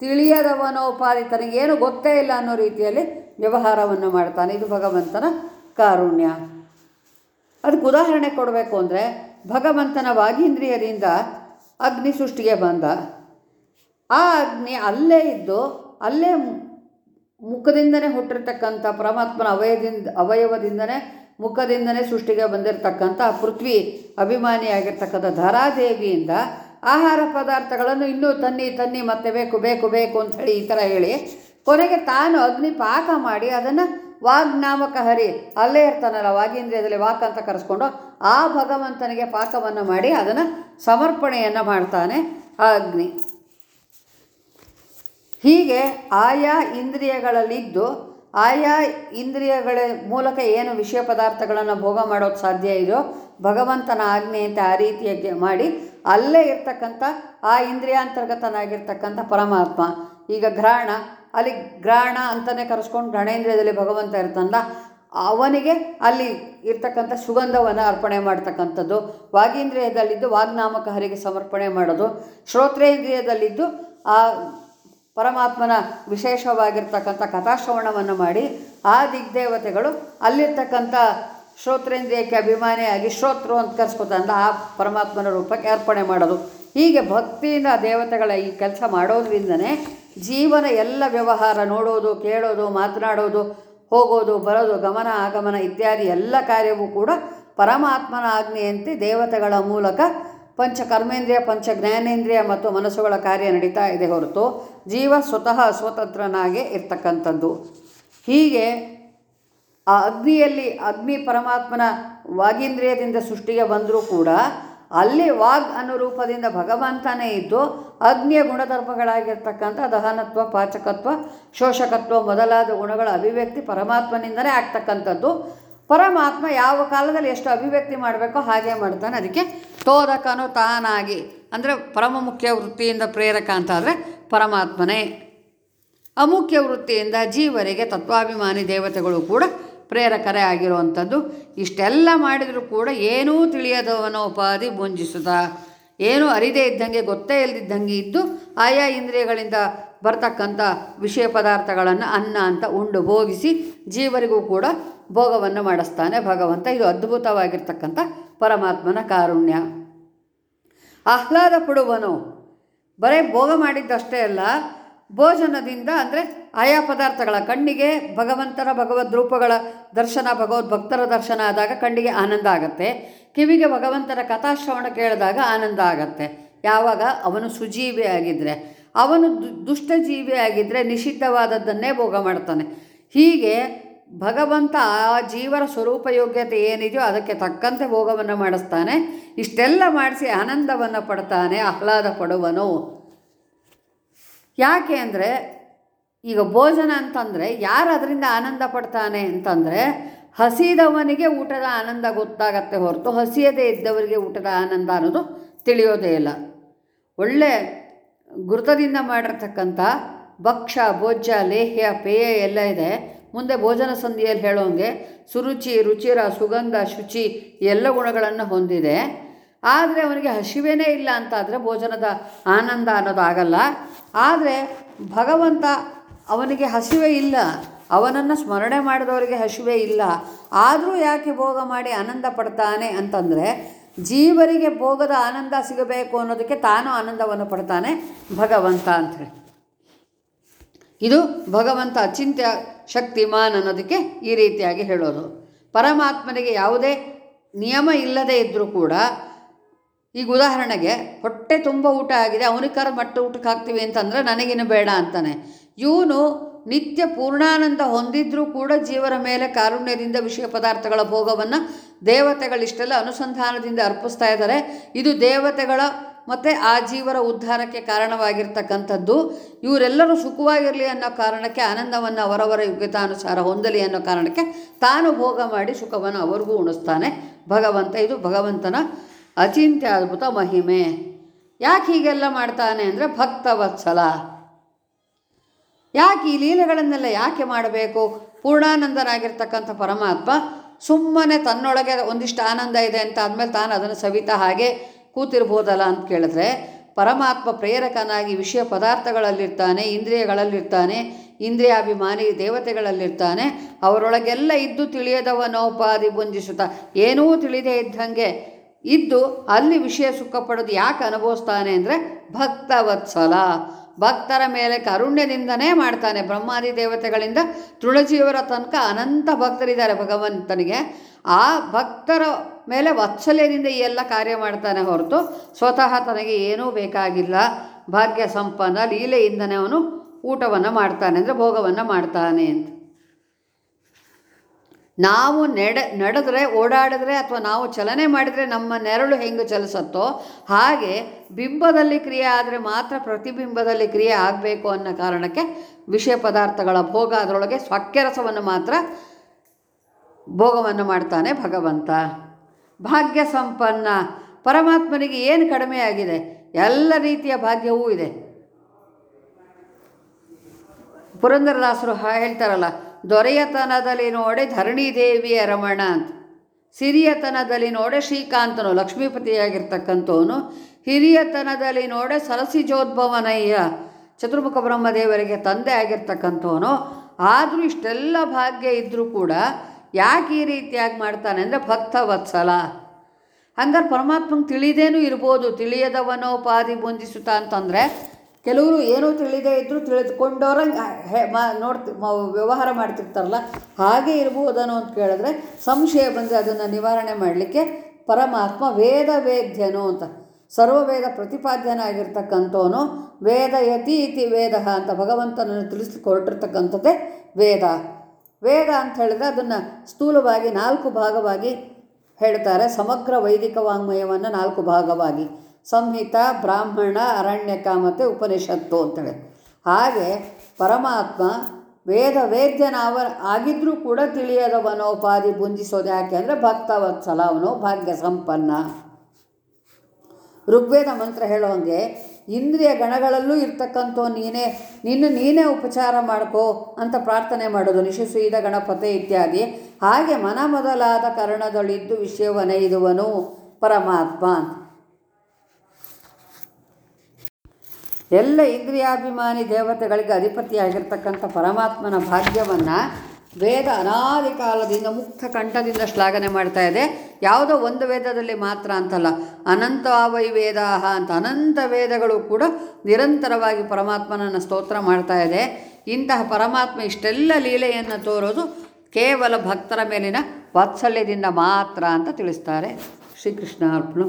ತಿಳಿಯದವನೋಪಾದಿ ತನಗೇನು ಗೊತ್ತೇ ಇಲ್ಲ ಅನ್ನೋ ರೀತಿಯಲ್ಲಿ ವ್ಯವಹಾರವನ್ನು ಮಾಡ್ತಾನೆ. ಇದು ಭಗವಂತನ ಕಾರುಣ್ಯ. ಅದಕ್ಕೆ ಉದಾಹರಣೆ ಕೊಡಬೇಕು ಅಂದರೆ ಭಗವಂತನ ವಾಗೀಂದ್ರಿಯದಿಂದ ಅಗ್ನಿ ಸೃಷ್ಟಿಗೆ ಬಂದ. ಆ ಅಗ್ನಿ ಅಲ್ಲೇ ಇದ್ದು ಅಲ್ಲೇ ಮುಖದಿಂದನೇ ಹುಟ್ಟಿರ್ತಕ್ಕಂಥ ಪರಮಾತ್ಮನ ಅವಯದಿಂದ, ಅವಯವದಿಂದನೇ ಮುಖದಿಂದನೇ ಸೃಷ್ಟಿಗೆ ಬಂದಿರತಕ್ಕಂಥ ಪೃಥ್ವಿ ಅಭಿಮಾನಿಯಾಗಿರ್ತಕ್ಕಂಥ ಧರಾದೇವಿಯಿಂದ ಆಹಾರ ಪದಾರ್ಥಗಳನ್ನು ಇನ್ನೂ ತನ್ನಿ ತನ್ನಿ ಮತ್ತೆ ಬೇಕು ಬೇಕು ಬೇಕು ಅಂತ ಹೇಳಿ ಈ ಥರ ಹೇಳಿ ಕೊನೆಗೆ ತಾನು ಅಗ್ನಿ ಪಾಕ ಮಾಡಿ ಅದನ್ನು ವಾಗ್ನಾಮಕ ಹರಿ ಅಲ್ಲೇ ಇರ್ತಾನಲ್ಲ, ವಾಗೀಂದ್ರಿಯದಲ್ಲಿ ವಾಕ್ ಅಂತ ಕರೆಸ್ಕೊಂಡು ಆ ಭಗವಂತನಿಗೆ ಪಾಕವನ್ನು ಮಾಡಿ ಅದನ್ನು ಸಮರ್ಪಣೆಯನ್ನು ಮಾಡ್ತಾನೆ ಆ ಅಗ್ನಿ. ಹೀಗೆ ಆಯಾ ಇಂದ್ರಿಯಗಳಲ್ಲಿದ್ದು ಆಯಾ ಇಂದ್ರಿಯಗಳ ಮೂಲಕ ಏನು ವಿಷಯ ಪದಾರ್ಥಗಳನ್ನು ಭೋಗ ಮಾಡೋದು ಸಾಧ್ಯ ಇದೆಯೋ ಭಗವಂತನ ಆಜ್ಞೆಯಂತೆ ಆ ರೀತಿಯಾಗಿ ಮಾಡಿ ಅಲ್ಲೇ ಇರ್ತಕ್ಕಂಥ ಆ ಇಂದ್ರಿಯಾಂತರ್ಗತನಾಗಿರ್ತಕ್ಕಂಥ ಪರಮಾತ್ಮ. ಈಗ ಘ್ರಾಣ, ಅಲ್ಲಿ ಘ್ರಾಣ ಅಂತಲೇ ಕರೆಸ್ಕೊಂಡು ಘ್ರಾಣೇಂದ್ರಿಯದಲ್ಲಿ ಭಗವಂತ ಇರ್ತಂದ ಅವನಿಗೆ ಅಲ್ಲಿ ಇರ್ತಕ್ಕಂಥ ಸುಗಂಧವನ್ನು ಅರ್ಪಣೆ ಮಾಡ್ತಕ್ಕಂಥದ್ದು, ವಾಗೀಂದ್ರಿಯದಲ್ಲಿದ್ದು ವಾಗ್ನಾಮಕ ಹರಿಗೆ ಸಮರ್ಪಣೆ ಮಾಡೋದು, ಶ್ರೋತ್ರೇಂದ್ರಿಯದಲ್ಲಿದ್ದು ಆ ಪರಮಾತ್ಮನ ವಿಶೇಷವಾಗಿರ್ತಕ್ಕಂಥ ಕಥಾಶ್ರವಣವನ್ನು ಮಾಡಿ ಆ ದಿಗ್ದೇವತೆಗಳು ಅಲ್ಲಿರ್ತಕ್ಕಂಥ ಶ್ರೋತ್ರೇಂದ್ರಿಯಕ್ಕೆ ಅಭಿಮಾನಿಯಾಗಿ ಶ್ರೋತೃ ಅಂತ ಕರೆಸ್ಕೊತಂದ ಆ ಪರಮಾತ್ಮನ ರೂಪಕ್ಕೆ ಅರ್ಪಣೆ ಮಾಡೋದು. ಹೀಗೆ ಭಕ್ತಿಯಿಂದ ದೇವತೆಗಳ ಈ ಕೆಲಸ ಮಾಡೋದ್ರಿಂದನೇ ಜೀವನ ಎಲ್ಲ ವ್ಯವಹಾರ ನೋಡೋದು, ಕೇಳೋದು, ಮಾತನಾಡೋದು, ಹೋಗೋದು, ಬರೋದು, ಗಮನ, ಆಗಮನ ಇತ್ಯಾದಿ ಎಲ್ಲ ಕಾರ್ಯವೂ ಕೂಡ ಪರಮಾತ್ಮನ ಆಜ್ಞೆಯಂತೆ ದೇವತೆಗಳ ಮೂಲಕ ಪಂಚ ಕರ್ಮೇಂದ್ರಿಯ ಪಂಚ ಜ್ಞಾನೇಂದ್ರಿಯ ಮತ್ತು ಮನಸ್ಸುಗಳ ಕಾರ್ಯ ನಡೀತಾ ಇದೆ ಹೊರತು ಜೀವ ಸ್ವತಃ ಸ್ವತಂತ್ರನಾಗೆ ಇರ್ತಕ್ಕಂಥದ್ದು. ಹೀಗೆ ಆ ಅಗ್ನಿಯಲ್ಲಿ ಅಗ್ನಿ ಪರಮಾತ್ಮನ ವಾಗೀಂದ್ರಿಯದಿಂದ ಸೃಷ್ಟಿಗೆ ಬಂದರೂ ಕೂಡ ಅಲ್ಲಿ ವಾಗ್ ಅನುರೂಪದಿಂದ ರೂಪದಿಂದ ಭಗವಂತನೇ ಇದ್ದು ಅಗ್ನಿಯ ಗುಣಧರ್ಮಗಳಾಗಿರ್ತಕ್ಕಂಥ ದಹನತ್ವ, ಪಾಚಕತ್ವ, ಶೋಷಕತ್ವ ಮೊದಲಾದ ಗುಣಗಳ ಅಭಿವ್ಯಕ್ತಿ ಪರಮಾತ್ಮನಿಂದಲೇ ಆಗ್ತಕ್ಕಂಥದ್ದು. ಪರಮಾತ್ಮ ಯಾವ ಕಾಲದಲ್ಲಿ ಎಷ್ಟು ಅಭಿವ್ಯಕ್ತಿ ಮಾಡಬೇಕೋ ಹಾಗೆ ಮಾಡ್ತಾನೆ. ಅದಕ್ಕೆ ತೋದಕನು ತಾನಾಗಿ. ಅಂದರೆ ಪರಮ ಮುಖ್ಯ ವೃತ್ತಿಯಿಂದ ಪ್ರೇರಕ ಅಂತ ಆದರೆ ಪರಮಾತ್ಮನೇ. ಅಮುಖ್ಯ ವೃತ್ತಿಯಿಂದ ಜೀವರಿಗೆ ತತ್ವಾಭಿಮಾನಿ ದೇವತೆಗಳು ಕೂಡ ಪ್ರೇರಕರೇ ಆಗಿರುವಂಥದ್ದು. ಇಷ್ಟೆಲ್ಲ ಮಾಡಿದರೂ ಕೂಡ ಏನೂ ತಿಳಿಯದವನ ಉಪಾಧಿ ಮುಂಜಿಸುತ್ತ ಏನೂ ಅರಿದೇ ಇದ್ದಂಗೆ, ಗೊತ್ತೇ ಇಲ್ಲದಿದ್ದಂಗೆ ಇದ್ದು ಆಯಾ ಇಂದ್ರಿಯಗಳಿಂದ ಬರ್ತಕ್ಕಂಥ ವಿಷಯ ಪದಾರ್ಥಗಳನ್ನು ಅನ್ನ ಅಂತ ಉಂಡು ಭೋಗಿಸಿ ಜೀವರಿಗೂ ಕೂಡ ಭೋಗವನ್ನು ಮಾಡಿಸ್ತಾನೆ ಭಗವಂತ. ಇದು ಅದ್ಭುತವಾಗಿರ್ತಕ್ಕಂಥ ಪರಮಾತ್ಮನ ಕಾರುಣ್ಯ. ಆಹ್ಲಾದ ಪಡುವನು ಬರೀ ಭೋಗ ಮಾಡಿದ್ದಷ್ಟೇ ಅಲ್ಲ, ಭೋಜನದಿಂದ ಅಂದರೆ ಆಯಾ ಪದಾರ್ಥಗಳ, ಕಣ್ಣಿಗೆ ಭಗವಂತನ ಭಗವದ್ ರೂಪಗಳ ದರ್ಶನ, ಭಗವದ್ ಭಕ್ತರ ದರ್ಶನ ಆದಾಗ ಕಣ್ಣಿಗೆ ಆನಂದ ಆಗತ್ತೆ. ಕಿವಿಗೆ ಭಗವಂತನ ಕಥಾಶ್ರವಣ ಕೇಳಿದಾಗ ಆನಂದ ಆಗತ್ತೆ. ಯಾವಾಗ? ಅವನು ಸುಜೀವಿ ಆಗಿದ್ದರೆ ಅವನು ದು ದುಷ್ಟ ಜೀವಿ ಆಗಿದ್ದರೆ ನಿಷಿದ್ಧವಾದದ್ದನ್ನೇ ಭೋಗ ಮಾಡ್ತಾನೆ. ಹೀಗೆ ಭಗವಂತ ಆ ಜೀವರ ಸ್ವರೂಪ ಯೋಗ್ಯತೆ ಏನಿದೆಯೋ ಅದಕ್ಕೆ ತಕ್ಕಂತೆ ಭೋಗವನ್ನು ಮಾಡಿಸ್ತಾನೆ. ಇಷ್ಟೆಲ್ಲ ಮಾಡಿಸಿ ಆನಂದವನ್ನು ಪಡ್ತಾನೆ, ಆಹ್ಲಾದ ಪಡುವನು. ಯಾಕೆ ಅಂದರೆ, ಈಗ ಭೋಜನ ಅಂತಂದರೆ ಯಾರು ಅದರಿಂದ ಆನಂದ ಪಡ್ತಾನೆ ಅಂತಂದರೆ, ಹಸಿದವನಿಗೆ ಊಟದ ಆನಂದ ಗೊತ್ತಾಗತ್ತೆ ಹೊರತು ಹಸಿಯದೇ ಇದ್ದವರಿಗೆ ಊಟದ ಆನಂದ ಅನ್ನೋದು ತಿಳಿಯೋದೇ ಇಲ್ಲ. ಒಳ್ಳೆ ಗುರುತದಿಂದ ಮಾಡಿರ್ತಕ್ಕಂಥ ಭಕ್ಷ್ಯ ಭೋಜ್ಯ, ಲೇಹ್ಯ, ಪೇಯ ಎಲ್ಲ ಇದೆ. ಮುಂದೆ ಭೋಜನ ಸಂಧಿಯಲ್ಲಿ ಹೇಳೋಂಗೆ ಸುರುಚಿ, ರುಚಿರ, ಸುಗಂಧ, ಶುಚಿ ಎಲ್ಲ ಗುಣಗಳನ್ನು ಹೊಂದಿದೆ. ಆದರೆ ಅವನಿಗೆ ಹಸಿವೇನೇ ಇಲ್ಲ ಅಂತಾದರೆ ಭೋಜನದ ಆನಂದ ಅನ್ನೋದು ಆಗಲ್ಲ. ಆದರೆ ಭಗವಂತ ಅವನಿಗೆ ಹಸಿವೆ ಇಲ್ಲ. ಅವನನ್ನು ಸ್ಮರಣೆ ಮಾಡಿದವರಿಗೆ ಹಸಿವೆ ಇಲ್ಲ. ಆದರೂ ಯಾಕೆ ಭೋಗ ಮಾಡಿ ಆನಂದ ಪಡ್ತಾನೆ ಅಂತಂದರೆ ಜೀವರಿಗೆ ಭೋಗದ ಆನಂದ ಸಿಗಬೇಕು ಅನ್ನೋದಕ್ಕೆ ತಾನು ಆನಂದವನ್ನು ಪಡ್ತಾನೆ ಭಗವಂತ ಅಂಥೇಳಿ ಇದು ಭಗವಂತ ಅಚಿಂತ್ಯ ಶಕ್ತಿಮಾನ್ ಅನ್ನೋದಕ್ಕೆ ಈ ರೀತಿಯಾಗಿ ಹೇಳೋದು. ಪರಮಾತ್ಮನಿಗೆ ಯಾವುದೇ ನಿಯಮ ಇಲ್ಲದೇ ಇದ್ದರೂ ಕೂಡ ಈಗ ಉದಾಹರಣೆಗೆ ಹೊಟ್ಟೆ ತುಂಬ ಊಟ ಆಗಿದೆ, ಅವನಿಗೆ ಮಟ್ಟ ಊಟಕ್ಕೆ ಹಾಕ್ತೀವಿ ಅಂತಂದರೆ ನನಗಿನ್ನು ಬೇಡ ಅಂತಾನೆ. ಇವನು ನಿತ್ಯ ಪೂರ್ಣಾನಂದ ಹೊಂದಿದ್ರೂ ಕೂಡ ಜೀವರ ಮೇಲೆ ಕಾರುಣ್ಯದಿಂದ ವಿಷಯ ಪದಾರ್ಥಗಳ ಭೋಗವನ್ನು ದೇವತೆಗಳಿಷ್ಟೆಲ್ಲ ಅನುಸಂಧಾನದಿಂದ ಅರ್ಪಿಸ್ತಾ ಇದ್ದಾರೆ. ಇದು ದೇವತೆಗಳ ಮತ್ತು ಆ ಜೀವರ ಉದ್ಧಾರಕ್ಕೆ ಕಾರಣವಾಗಿರ್ತಕ್ಕಂಥದ್ದು, ಇವರೆಲ್ಲರೂ ಸುಖವಾಗಿರಲಿ ಅನ್ನೋ ಕಾರಣಕ್ಕೆ, ಆನಂದವನ್ನು ಅವರವರ ಯೋಗ್ಯತಾನುಸಾರ ಹೊಂದಲಿ ಅನ್ನೋ ಕಾರಣಕ್ಕೆ ತಾನು ಭೋಗ ಮಾಡಿ ಸುಖವನ್ನು ಅವರಿಗೂ ಉಣಿಸ್ತಾನೆ. ಭಗವಂತ, ಇದು ಭಗವಂತನ ಅಚಿಂತ್ಯ ಅದ್ಭುತ ಮಹಿಮೆ. ಯಾಕೆ ಹೀಗೆಲ್ಲ ಮಾಡ್ತಾನೆ ಅಂದರೆ ಭಕ್ತವತ್ಸಲ. ಯಾಕೆ ಈ ಲೀಲೆಗಳನ್ನೆಲ್ಲ ಯಾಕೆ ಮಾಡಬೇಕು? ಪೂರ್ಣಾನಂದನಾಗಿರ್ತಕ್ಕಂಥ ಪರಮಾತ್ಮ ಸುಮ್ಮನೆ ತನ್ನೊಳಗೆ ಒಂದಿಷ್ಟು ಆನಂದ ಇದೆ ಅಂತ ಆದಮೇಲೆ ತಾನು ಅದನ್ನು ಸವಿತಾ ಹಾಗೆ ಕೂತಿರ್ಬೋದಲ್ಲ ಅಂತ ಕೇಳಿದ್ರೆ ಪರಮಾತ್ಮ ಪ್ರೇರಕನಾಗಿ ವಿಷಯ ಪದಾರ್ಥಗಳಲ್ಲಿರ್ತಾನೆ, ಇಂದ್ರಿಯಗಳಲ್ಲಿರ್ತಾನೆ, ಇಂದ್ರಿಯಾಭಿಮಾನಿ ದೇವತೆಗಳಲ್ಲಿರ್ತಾನೆ, ಅವರೊಳಗೆಲ್ಲ ಇದ್ದು ತಿಳಿಯದವನೋಪಾದಿ ಬುಂಜಿಸುತ್ತಾ ಏನೂ ತಿಳಿದೇ ಇದ್ದಂಗೆ ಇದ್ದು ಅಲ್ಲಿ ವಿಷಯ ಸುಖ ಪಡೋದು ಯಾಕೆ ಅನುಭವಿಸ್ತಾನೆ ಅಂದರೆ ಭಕ್ತವತ್ಸಲ. ಭಕ್ತರ ಮೇಲೆ ಕಾರುಣ್ಯದಿಂದನೇ ಮಾಡ್ತಾನೆ. ಬ್ರಹ್ಮಾದಿ ದೇವತೆಗಳಿಂದ ತೃಣಜೀವರ ತನಕ ಅನಂತ ಭಕ್ತರಿದ್ದಾರೆ. ಭಗವಂತನಿಗೆ ಆ ಭಕ್ತರ ಮೇಲೆ ವಾತ್ಸಲ್ಯದಿಂದ ಈ ಎಲ್ಲ ಕಾರ್ಯ ಮಾಡ್ತಾನೆ ಹೊರತು ಸ್ವತಃ ತನಗೆ ಏನೂ ಬೇಕಾಗಿಲ್ಲ. ಭಾಗ್ಯ ಸಂಪನ್ನ ಲೀಲೆಯಿಂದನೇ ಅವನು ಊಟವನ್ನು ಮಾಡ್ತಾನೆ ಅಂದರೆ ಭೋಗವನ್ನು ಮಾಡ್ತಾನೆ ಅಂತ. ನಾವು ನಡೆ, ನಡೆದ್ರೆ, ಓಡಾಡಿದ್ರೆ ಅಥವಾ ನಾವು ಚಲನೆ ಮಾಡಿದರೆ ನಮ್ಮ ನೆರಳು ಹೆಂಗೆ ಚಲಿಸುತ್ತೋ ಹಾಗೆ ಬಿಂಬದಲ್ಲಿ ಕ್ರಿಯೆ ಆದರೆ ಮಾತ್ರ ಪ್ರತಿಬಿಂಬದಲ್ಲಿ ಕ್ರಿಯೆ ಆಗಬೇಕು ಅನ್ನೋ ಕಾರಣಕ್ಕೆ ವಿಷಯ ಪದಾರ್ಥಗಳ ಭೋಗ ಅದರೊಳಗೆ ಸ್ವಾಕ್ಯರಸವನ್ನು ಮಾತ್ರ ಭೋಗವನ್ನು ಮಾಡ್ತಾನೆ ಭಗವಂತ. ಭಾಗ್ಯ ಸಂಪನ್ನ. ಪರಮಾತ್ಮನಿಗೆ ಏನು ಕಡಿಮೆ ಆಗಿದೆ? ಎಲ್ಲ ರೀತಿಯ ಭಾಗ್ಯವೂ ಇದೆ. ಪುರಂದರದಾಸರು ಹೇಳ್ತಾರಲ್ಲ, ದೊರೆಯತನದಲ್ಲಿ ನೋಡಿ ಧರಣಿ ದೇವಿಯ ರಮಣ ಅಂತ. ಸಿರಿಯತನದಲ್ಲಿ ನೋಡೆ ಶ್ರೀಕಾಂತನು, ಲಕ್ಷ್ಮೀಪತಿಯಾಗಿರ್ತಕ್ಕಂಥವನು. ಹಿರಿಯತನದಲ್ಲಿ ನೋಡೆ ಸರಸಿಜೋದ್ಭವನಯ್ಯ, ಚತುರ್ಮುಖ ಬ್ರಹ್ಮದೇವರಿಗೆ ತಂದೆ ಆಗಿರ್ತಕ್ಕಂಥವನು. ಆದರೂ ಇಷ್ಟೆಲ್ಲ ಭಾಗ್ಯ ಇದ್ದರೂ ಕೂಡ ಯಾಕೆ ಈ ರೀತಿಯಾಗಿ ಮಾಡ್ತಾನೆ ಅಂದರೆ ಭಕ್ತ ವತ್ಸಲ ಹಂಗಾರೆ ಪರಮಾತ್ಮಂಗೆ ತಿಳಿದೇನೂ ಇರ್ಬೋದು. ತಿಳಿಯದವನೋ ಪಾದಿ ಬುಂಜಿಸುತ್ತಾ ಅಂತಂದರೆ ಕೆಲವರು ಏನೂ ತಿಳಿದೇ ಇದ್ದರೂ ತಿಳಿದುಕೊಂಡವ್ರಂಗೆ ಹೆ, ಮಾ, ನೋಡ್ತಿ ವ್ಯವಹಾರ ಮಾಡ್ತಿರ್ತಾರಲ್ಲ, ಹಾಗೆ ಇರ್ಬೋದನೋ ಅಂತ ಕೇಳಿದ್ರೆ ಸಂಶಯ ಬಂದರೆ ಅದನ್ನು ನಿವಾರಣೆ ಮಾಡಲಿಕ್ಕೆ ಪರಮಾತ್ಮ ವೇದ ವೇದ್ಯನು ಅಂತ, ಸರ್ವವೇದ ಪ್ರತಿಪಾದ್ಯನಾಗಿರ್ತಕ್ಕಂಥವನು ವೇದ ಯತಿ ಇತಿ ವೇದ ಅಂತ ಭಗವಂತನನ್ನು ತಿಳಿಸ್ಲಿಕ್ಕೆ ವೇದ. ವೇದ ಅಂತ ಹೇಳಿದ್ರೆ ಅದನ್ನು ಸ್ಥೂಲವಾಗಿ ನಾಲ್ಕು ಭಾಗವಾಗಿ ಹೇಳ್ತಾರೆ. ಸಮಗ್ರ ವೈದಿಕ ವಾಂಗ್ಮಯವನ್ನು ನಾಲ್ಕು ಭಾಗವಾಗಿ. ಸಂಹಿತ, ಬ್ರಾಹ್ಮಣ, ಅರಣ್ಯಕ ಮತ್ತು ಉಪನಿಷತ್ತು ಅಂತೇಳಿ ಹಾಗೆ ಪರಮಾತ್ಮ ವೇದ ವೇದ್ಯನ ಅವ ಆಗಿದ್ರೂ ಕೂಡ ತಿಳಿಯದವನೋಪಾದಿ ಪುಂಜಿಸೋದು ಯಾಕೆ ಅಂದರೆ ಭಕ್ತವತ್ಸಲ ಅವನು ಭಾಗ್ಯ ಸಂಪನ್ನ. ಋಗ್ವೇದ ಮಂತ್ರ ಹೇಳೋ ಹಾಗೆ ಇಂದ್ರಿಯ ಗಣಗಳಲ್ಲೂ ಇರ್ತಕ್ಕಂಥ ನೀನೇ, ನಿನ್ನ ನೀನೇ ಉಪಚಾರ ಮಾಡ್ಕೋ ಅಂತ ಪ್ರಾರ್ಥನೆ ಮಾಡೋದು ನಿಶಿಸುಯಿದ ಗಣಪತೆ ಇತ್ಯಾದಿ. ಹಾಗೆ ಮನ ಮೊದಲಾದ ವಿಷಯವನೇ ವಿಷಯವನೈದುವನು ಪರಮಾತ್ಮ ಎಲ್ಲ ಇಂದ್ರಿಯಾಭಿಮಾನಿ ದೇವತೆಗಳಿಗೆ ಅಧಿಪತಿಯಾಗಿರ್ತಕ್ಕಂಥ ಪರಮಾತ್ಮನ ಭಾಗ್ಯವನ್ನು ವೇದ ಅನಾದಿ ಕಾಲದಿಂದ ಮುಕ್ತ ಕಂಠದಿಂದ ಶ್ಲಾಘನೆ ಮಾಡ್ತಾ ಇದೆ. ಯಾವುದೋ ಒಂದು ವೇದದಲ್ಲಿ ಮಾತ್ರ ಅಂತಲ್ಲ. ಅನಂತ ವೈ ವೇದಾಹ ಅಂತ ಅನಂತ ವೇದಗಳು ಕೂಡ ನಿರಂತರವಾಗಿ ಪರಮಾತ್ಮನನ್ನು ಸ್ತೋತ್ರ ಮಾಡ್ತಾ ಇದೆ. ಇಂತಹ ಪರಮಾತ್ಮ ಇಷ್ಟೆಲ್ಲ ಲೀಲೆಯನ್ನು ತೋರೋದು ಕೇವಲ ಭಕ್ತರ ಮೇಲಿನ ವಾತ್ಸಲ್ಯದಿಂದ ಮಾತ್ರ ಅಂತ ತಿಳಿಸ್ತಾರೆ ಶ್ರೀಕೃಷ್ಣ ಅರ್ಪಣ